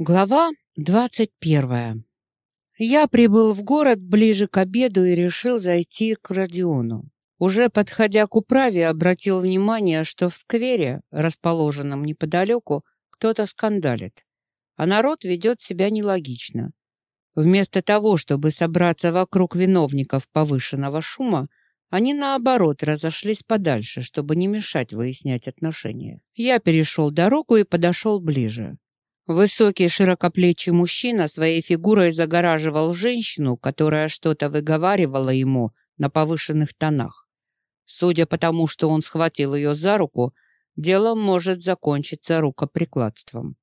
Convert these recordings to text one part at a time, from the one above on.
Глава двадцать первая. Я прибыл в город ближе к обеду и решил зайти к Родиону. Уже подходя к управе, обратил внимание, что в сквере, расположенном неподалеку, кто-то скандалит, а народ ведет себя нелогично. Вместо того, чтобы собраться вокруг виновников повышенного шума, они, наоборот, разошлись подальше, чтобы не мешать выяснять отношения. Я перешел дорогу и подошел ближе. Высокий широкоплечий мужчина своей фигурой загораживал женщину, которая что-то выговаривала ему на повышенных тонах. Судя по тому, что он схватил ее за руку, дело может закончиться рукоприкладством.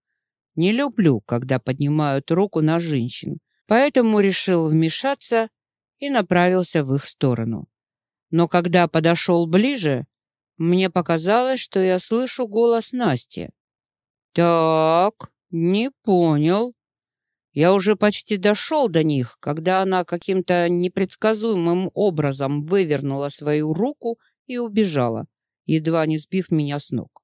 Не люблю, когда поднимают руку на женщин, поэтому решил вмешаться и направился в их сторону. Но когда подошел ближе, мне показалось, что я слышу голос Насти. «Так, «Не понял. Я уже почти дошел до них, когда она каким-то непредсказуемым образом вывернула свою руку и убежала, едва не сбив меня с ног.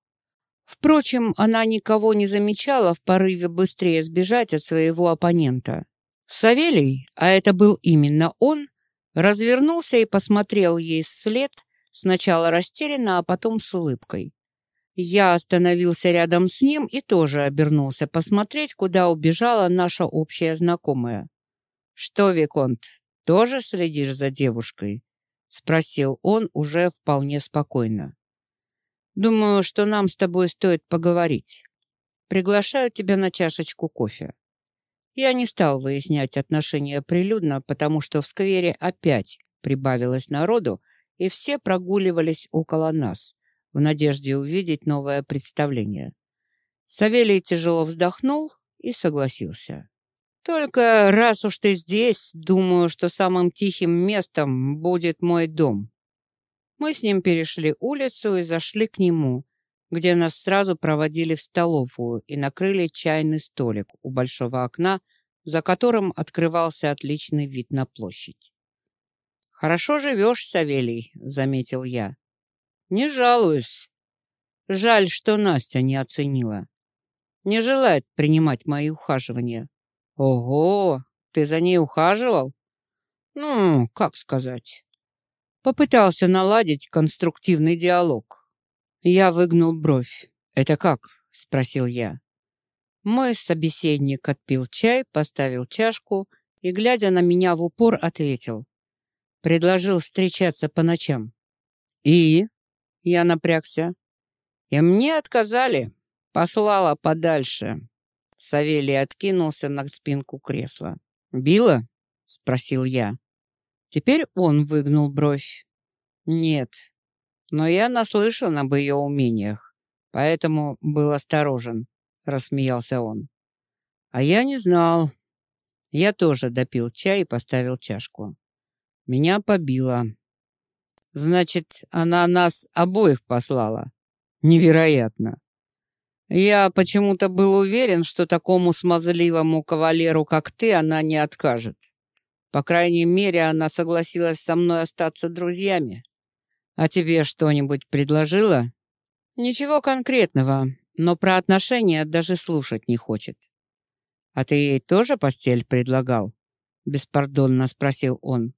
Впрочем, она никого не замечала в порыве быстрее сбежать от своего оппонента. Савелий, а это был именно он, развернулся и посмотрел ей вслед, сначала растерянно, а потом с улыбкой. Я остановился рядом с ним и тоже обернулся посмотреть, куда убежала наша общая знакомая. «Что, Виконт, тоже следишь за девушкой?» — спросил он уже вполне спокойно. «Думаю, что нам с тобой стоит поговорить. Приглашаю тебя на чашечку кофе». Я не стал выяснять отношения прилюдно, потому что в сквере опять прибавилось народу, и все прогуливались около нас в надежде увидеть новое представление. Савелий тяжело вздохнул и согласился. «Только раз уж ты здесь, думаю, что самым тихим местом будет мой дом». Мы с ним перешли улицу и зашли к нему, где нас сразу проводили в столовую и накрыли чайный столик у большого окна, за которым открывался отличный вид на площадь. «Хорошо живешь, Савелий», — заметил я. Не жалуюсь. Жаль, что Настя не оценила. Не желает принимать мои ухаживания. Ого, ты за ней ухаживал? Ну, как сказать. Попытался наладить конструктивный диалог. Я выгнул бровь. «Это как?» — спросил я. Мой собеседник отпил чай, поставил чашку и, глядя на меня в упор, ответил. Предложил встречаться по ночам. «И?» Я напрягся. И мне отказали. Послала подальше. Савелий откинулся на спинку кресла. «Била?» — спросил я. Теперь он выгнул бровь. «Нет, но я наслышан об ее умениях, поэтому был осторожен», — рассмеялся он. «А я не знал». Я тоже допил чай и поставил чашку. Меня побило. Значит, она нас обоих послала. Невероятно. Я почему-то был уверен, что такому смазливому кавалеру, как ты, она не откажет. По крайней мере, она согласилась со мной остаться друзьями. А тебе что-нибудь предложила? Ничего конкретного, но про отношения даже слушать не хочет. А ты ей тоже постель предлагал? Беспардонно спросил он.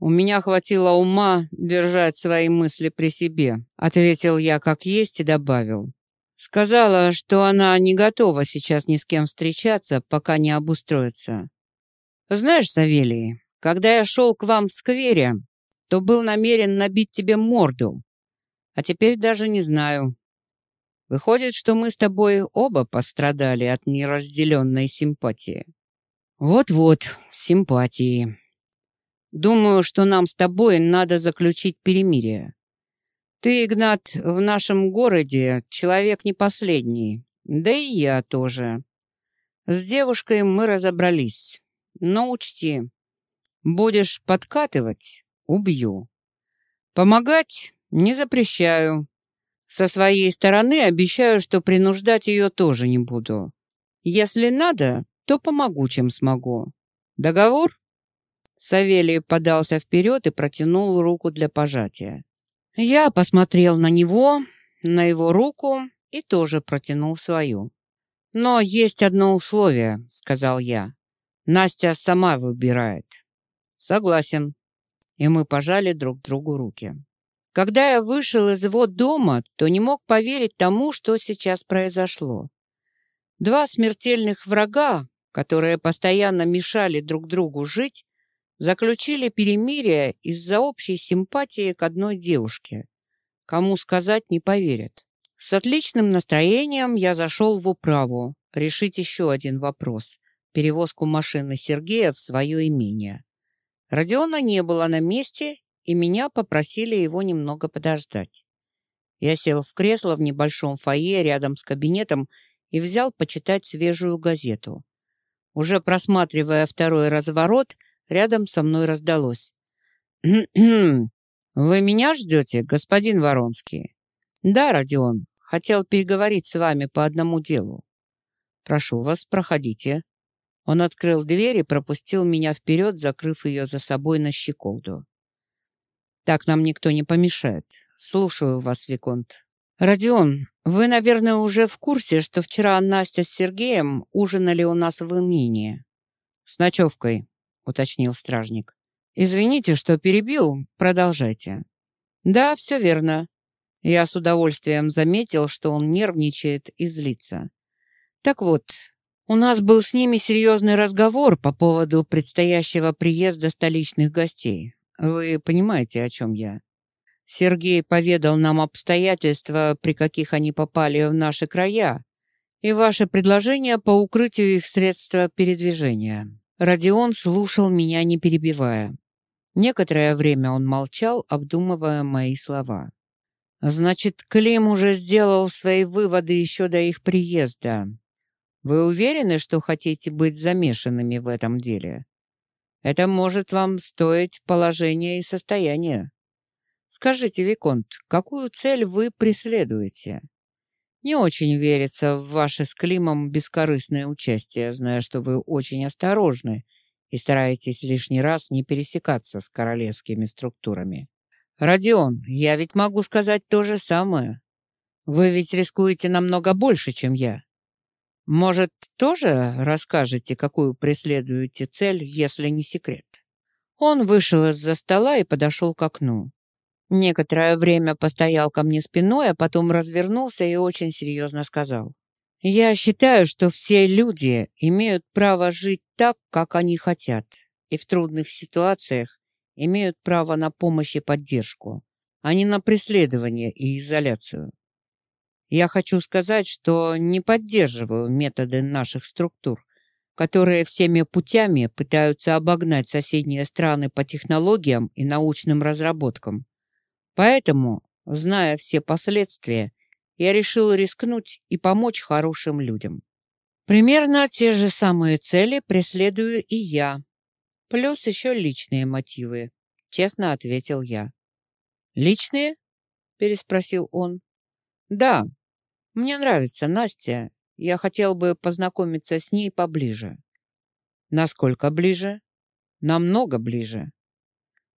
«У меня хватило ума держать свои мысли при себе», ответил я как есть и добавил. Сказала, что она не готова сейчас ни с кем встречаться, пока не обустроится. «Знаешь, Савелий, когда я шел к вам в сквере, то был намерен набить тебе морду, а теперь даже не знаю. Выходит, что мы с тобой оба пострадали от неразделенной симпатии». «Вот-вот, симпатии», Думаю, что нам с тобой надо заключить перемирие. Ты, Игнат, в нашем городе человек не последний, да и я тоже. С девушкой мы разобрались, но учти, будешь подкатывать — убью. Помогать не запрещаю. Со своей стороны обещаю, что принуждать ее тоже не буду. Если надо, то помогу, чем смогу. Договор? Савелий подался вперед и протянул руку для пожатия. Я посмотрел на него, на его руку и тоже протянул свою. «Но есть одно условие», — сказал я. «Настя сама выбирает». «Согласен». И мы пожали друг другу руки. Когда я вышел из его дома, то не мог поверить тому, что сейчас произошло. Два смертельных врага, которые постоянно мешали друг другу жить, заключили перемирие из-за общей симпатии к одной девушке. Кому сказать не поверят. С отличным настроением я зашел в управу решить еще один вопрос – перевозку машины Сергея в свое имение. Родиона не было на месте, и меня попросили его немного подождать. Я сел в кресло в небольшом фойе рядом с кабинетом и взял почитать свежую газету. Уже просматривая второй разворот, рядом со мной раздалось. «Вы меня ждете, господин Воронский?» «Да, Родион, хотел переговорить с вами по одному делу». «Прошу вас, проходите». Он открыл дверь и пропустил меня вперед, закрыв ее за собой на щеколду. Так нам никто не помешает. Слушаю вас, Виконт. Родион, вы, наверное, уже в курсе, что вчера Настя с Сергеем ужинали у нас в имении. С ночевкой, уточнил стражник. Извините, что перебил. Продолжайте. Да, все верно. Я с удовольствием заметил, что он нервничает и злится. Так вот, у нас был с ними серьезный разговор по поводу предстоящего приезда столичных гостей. Вы понимаете, о чем я? Сергей поведал нам обстоятельства, при каких они попали в наши края, и ваше предложение по укрытию их средства передвижения. Родион слушал меня, не перебивая. Некоторое время он молчал, обдумывая мои слова. «Значит, Клим уже сделал свои выводы еще до их приезда. Вы уверены, что хотите быть замешанными в этом деле? Это может вам стоить положения и состояния. Скажите, Виконт, какую цель вы преследуете? Не очень верится в ваше с Климом бескорыстное участие, зная, что вы очень осторожны и стараетесь лишний раз не пересекаться с королевскими структурами. Родион, я ведь могу сказать то же самое. Вы ведь рискуете намного больше, чем я. Может, тоже расскажете, какую преследуете цель, если не секрет?» Он вышел из-за стола и подошел к окну. Некоторое время постоял ко мне спиной, а потом развернулся и очень серьезно сказал. «Я считаю, что все люди имеют право жить так, как они хотят, и в трудных ситуациях имеют право на помощь и поддержку, а не на преследование и изоляцию. Я хочу сказать, что не поддерживаю методы наших структур, которые всеми путями пытаются обогнать соседние страны по технологиям и научным разработкам. Поэтому, зная все последствия, я решил рискнуть и помочь хорошим людям. Примерно те же самые цели преследую и я. Плюс еще личные мотивы, честно ответил я. «Личные?» – переспросил он. «Да, мне нравится Настя. Я хотел бы познакомиться с ней поближе. Насколько ближе? Намного ближе.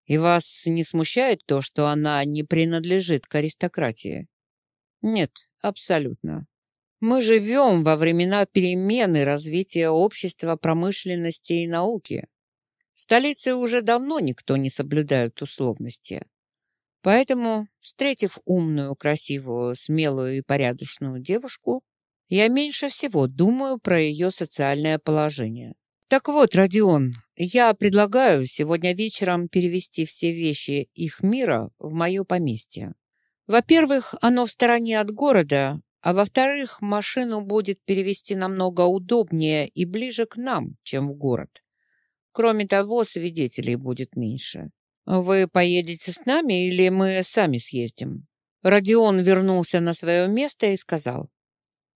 И вас не смущает то, что она не принадлежит к аристократии? Нет, абсолютно. Мы живем во времена перемены развития общества, промышленности и науки. В столице уже давно никто не соблюдает условности. Поэтому, встретив умную, красивую, смелую и порядочную девушку, я меньше всего думаю про ее социальное положение. Так вот, Родион, я предлагаю сегодня вечером перевести все вещи их мира в мое поместье. Во-первых, оно в стороне от города, а во-вторых, машину будет перевести намного удобнее и ближе к нам, чем в город. Кроме того, свидетелей будет меньше. «Вы поедете с нами или мы сами съездим?» Родион вернулся на свое место и сказал.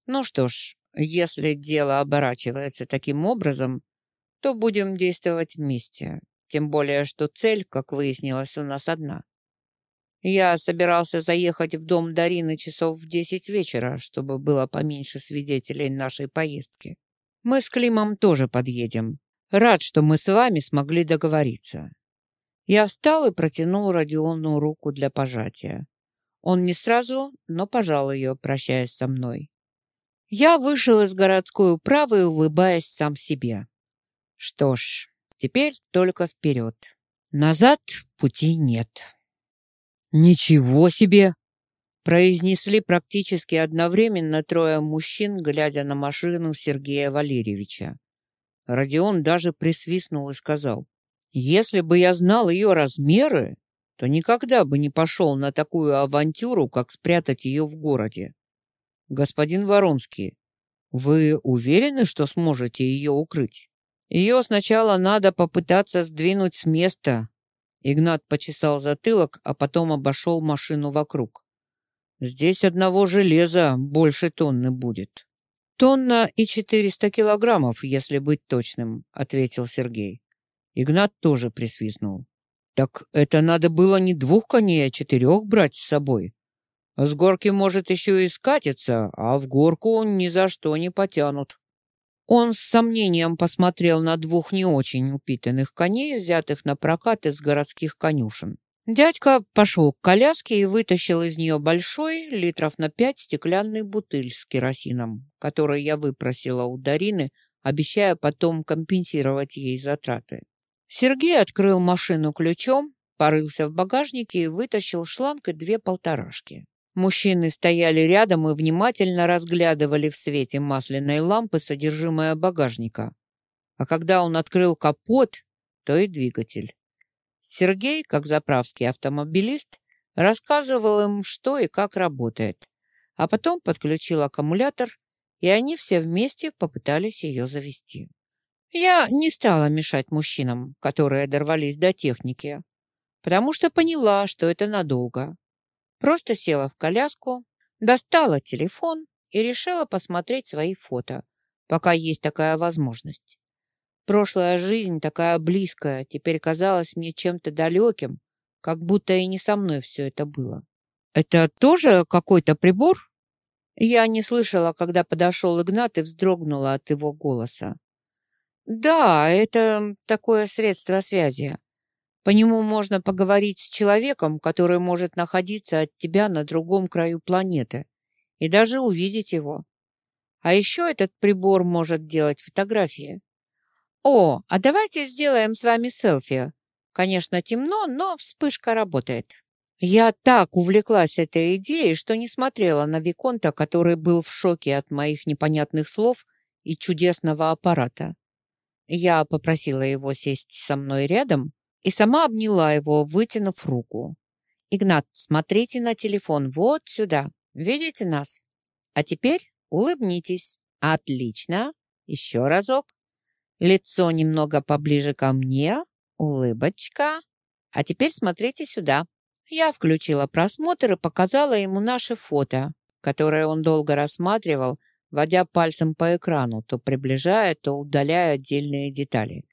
«Ну что ж, если дело оборачивается таким образом, то будем действовать вместе, тем более что цель, как выяснилось, у нас одна. Я собирался заехать в дом Дарины часов в десять вечера, чтобы было поменьше свидетелей нашей поездки. Мы с Климом тоже подъедем. Рад, что мы с вами смогли договориться. Я встал и протянул Родиону руку для пожатия. Он не сразу, но пожал ее, прощаясь со мной. Я вышел из городской управы, улыбаясь сам себе. Что ж, теперь только вперед. Назад пути нет. «Ничего себе!» произнесли практически одновременно трое мужчин, глядя на машину Сергея Валерьевича. Родион даже присвистнул и сказал, «Если бы я знал ее размеры, то никогда бы не пошел на такую авантюру, как спрятать ее в городе. Господин Воронский, вы уверены, что сможете ее укрыть? Ее сначала надо попытаться сдвинуть с места». Игнат почесал затылок, а потом обошел машину вокруг. «Здесь одного железа больше тонны будет». «Тонна и четыреста килограммов, если быть точным», — ответил Сергей. Игнат тоже присвистнул. «Так это надо было не двух коней, а четырех брать с собой. С горки, может, еще и скатиться, а в горку ни за что не потянут». Он с сомнением посмотрел на двух не очень упитанных коней, взятых на прокат из городских конюшен. Дядька пошел к коляске и вытащил из нее большой, литров на пять, стеклянный бутыль с керосином, который я выпросила у Дарины, обещая потом компенсировать ей затраты. Сергей открыл машину ключом, порылся в багажнике и вытащил шланг и две полторашки. Мужчины стояли рядом и внимательно разглядывали в свете масляной лампы содержимое багажника. А когда он открыл капот, то и двигатель. Сергей, как заправский автомобилист, рассказывал им, что и как работает, а потом подключил аккумулятор, и они все вместе попытались ее завести. Я не стала мешать мужчинам, которые дорвались до техники, потому что поняла, что это надолго. Просто села в коляску, достала телефон и решила посмотреть свои фото, пока есть такая возможность. Прошлая жизнь, такая близкая, теперь казалась мне чем-то далеким, как будто и не со мной все это было. «Это тоже какой-то прибор?» Я не слышала, когда подошел Игнат и вздрогнула от его голоса. «Да, это такое средство связи. По нему можно поговорить с человеком, который может находиться от тебя на другом краю планеты, и даже увидеть его. А еще этот прибор может делать фотографии. «О, а давайте сделаем с вами селфи. Конечно, темно, но вспышка работает». Я так увлеклась этой идеей, что не смотрела на Виконта, который был в шоке от моих непонятных слов и чудесного аппарата. Я попросила его сесть со мной рядом и сама обняла его, вытянув руку. «Игнат, смотрите на телефон вот сюда. Видите нас? А теперь улыбнитесь. Отлично. Еще разок. Лицо немного поближе ко мне, улыбочка. А теперь смотрите сюда. Я включила просмотр и показала ему наше фото, которое он долго рассматривал, водя пальцем по экрану, то приближая, то удаляя отдельные детали.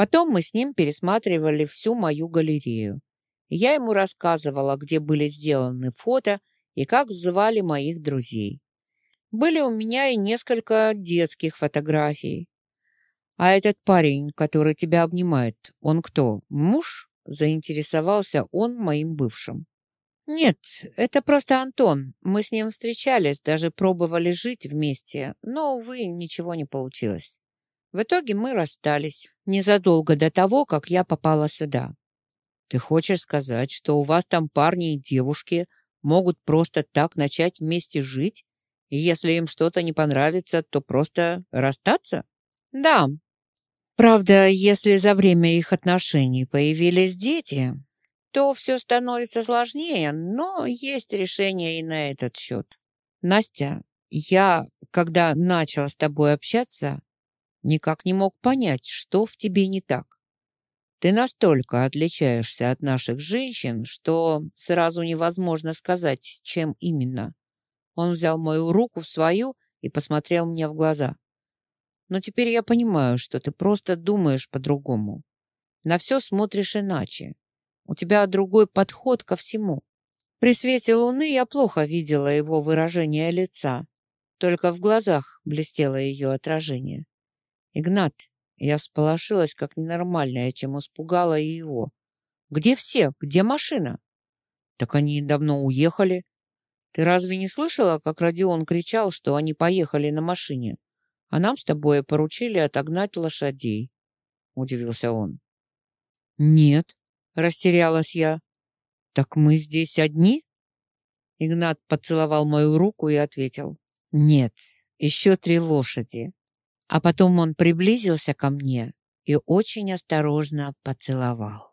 Потом мы с ним пересматривали всю мою галерею. Я ему рассказывала, где были сделаны фото и как звали моих друзей. Были у меня и несколько детских фотографий, «А этот парень, который тебя обнимает, он кто, муж?» Заинтересовался он моим бывшим. «Нет, это просто Антон. Мы с ним встречались, даже пробовали жить вместе, но, увы, ничего не получилось. В итоге мы расстались незадолго до того, как я попала сюда. Ты хочешь сказать, что у вас там парни и девушки могут просто так начать вместе жить, и если им что-то не понравится, то просто расстаться? Да, Правда, если за время их отношений появились дети, то все становится сложнее, но есть решение и на этот счет. Настя, я, когда начал с тобой общаться, никак не мог понять, что в тебе не так. Ты настолько отличаешься от наших женщин, что сразу невозможно сказать, чем именно. Он взял мою руку в свою и посмотрел мне в глаза. Но теперь я понимаю, что ты просто думаешь по-другому. На все смотришь иначе. У тебя другой подход ко всему. При свете луны я плохо видела его выражение лица. Только в глазах блестело ее отражение. Игнат, я всполошилась как ненормальная, чем испугала и его. Где все? Где машина? Так они давно уехали. Ты разве не слышала, как Родион кричал, что они поехали на машине, а нам с тобой поручили отогнать лошадей?» — удивился он. «Нет», — растерялась я. «Так мы здесь одни?» Игнат поцеловал мою руку и ответил. «Нет, еще три лошади». А потом он приблизился ко мне и очень осторожно поцеловал.